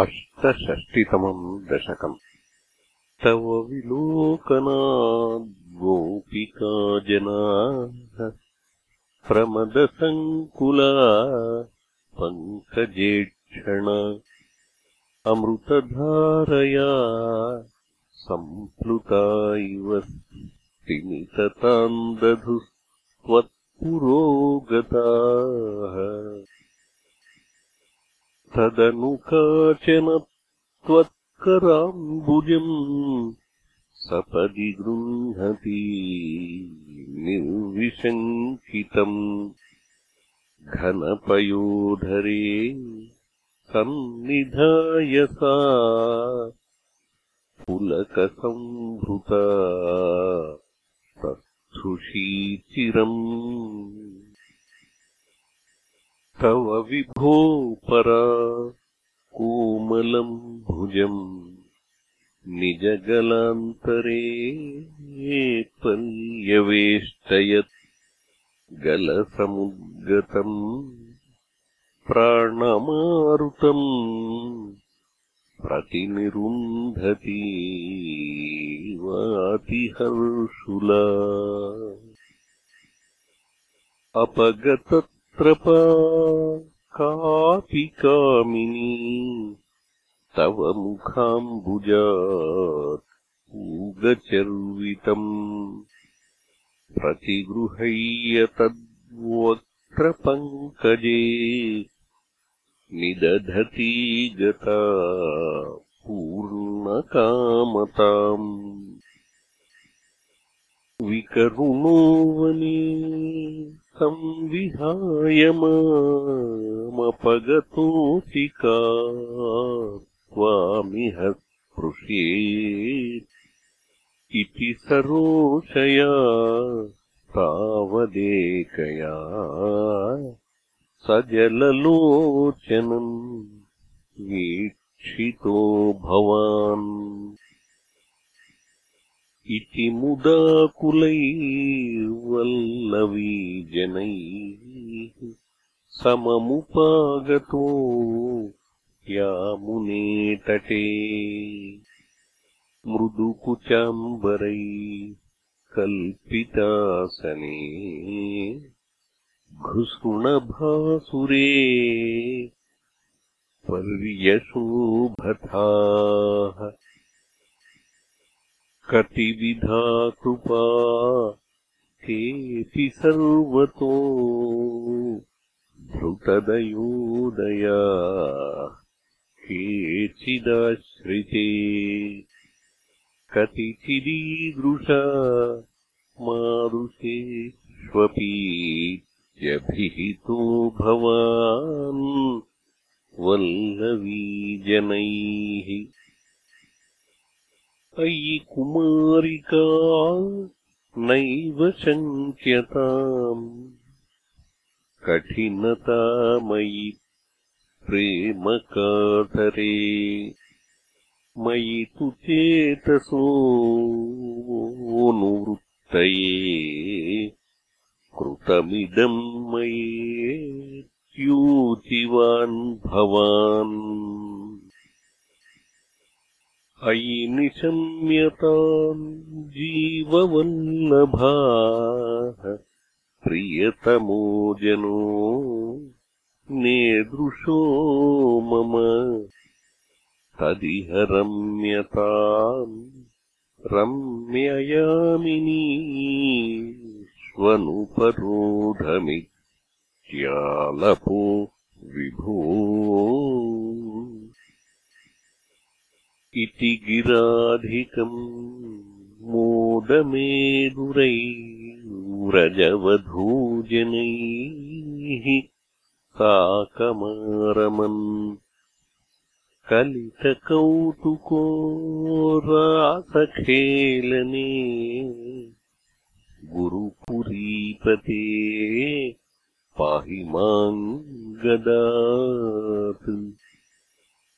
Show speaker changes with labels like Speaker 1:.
Speaker 1: अष्टषष्टितमम् दशकम्। तव विलोकनाद्गोपिका जनाः प्रमदसङ्कुला पङ्कजेक्षण अमृतधारया सम्प्लुता इव स्तिमितताम् दधुस्त्वत्पुरोगताः तदनु काचन त्वत्कराम्बुजम् सपदि गृह्णति निर्विशङ्कितम् घनपयोधरे सन्निधाय सा पुलकसम्भृता तस्थुषीचिरम् तव विभो परा कोमलम् भुजम् निजगलान्तरे पर्यवेष्टयत् गलसमुद्गतम् प्राणमारुतम् प्रतिनिरुन्धती वातिहर्षुला अपगतत्रपा कापि कामिनी तव मुखाम्बुजात् पूगचर्वितम्। प्रतिगृह्य तद्वक्त्रपङ्कजे निदधती गता पूर्णकामताम्। विकरुणो वने संविहाय मामपगतोऽसि का त्वामिह स्पृशेत् इति सरोषया तावदेकया स जललोचनम् वीक्षितो भवान् इति मुदाकुलैर्वल्लवीजनैः सममुपागतो यामुने तटे मृदुकुचाम्बरै कल्पितासने घृसृणभासुरे पर्यशोभथाः कतिविधा कृपा तेऽपि सर्वतो धृतदयोदया केचिदाश्रिते। कतिचिदीदृशा मारुषेष्वपीत्यभिहितो भवान् वल्लवीजनैः अयि कुमारिका नैव शङ्क्यताम् कठिनता मयि प्रेमकातरे मयि तु चेतसोऽनुवृत्तये कृतमिदम् मयेत्यूचिवान् भवान् अयि निशम्यताम् जीववल्लभाः प्रियतमो जनो नेदृशो मम। तदिह रम्यताम् रम्ययामिनीष्वनुपरोधमित्यालपो विभो इति गिराधिकम् मोदमेदुरैव्रजवधूजनैः साकमारमन् कलितकौतुको रासखेलने गुरुपुरीपते पाहि माम् गदात्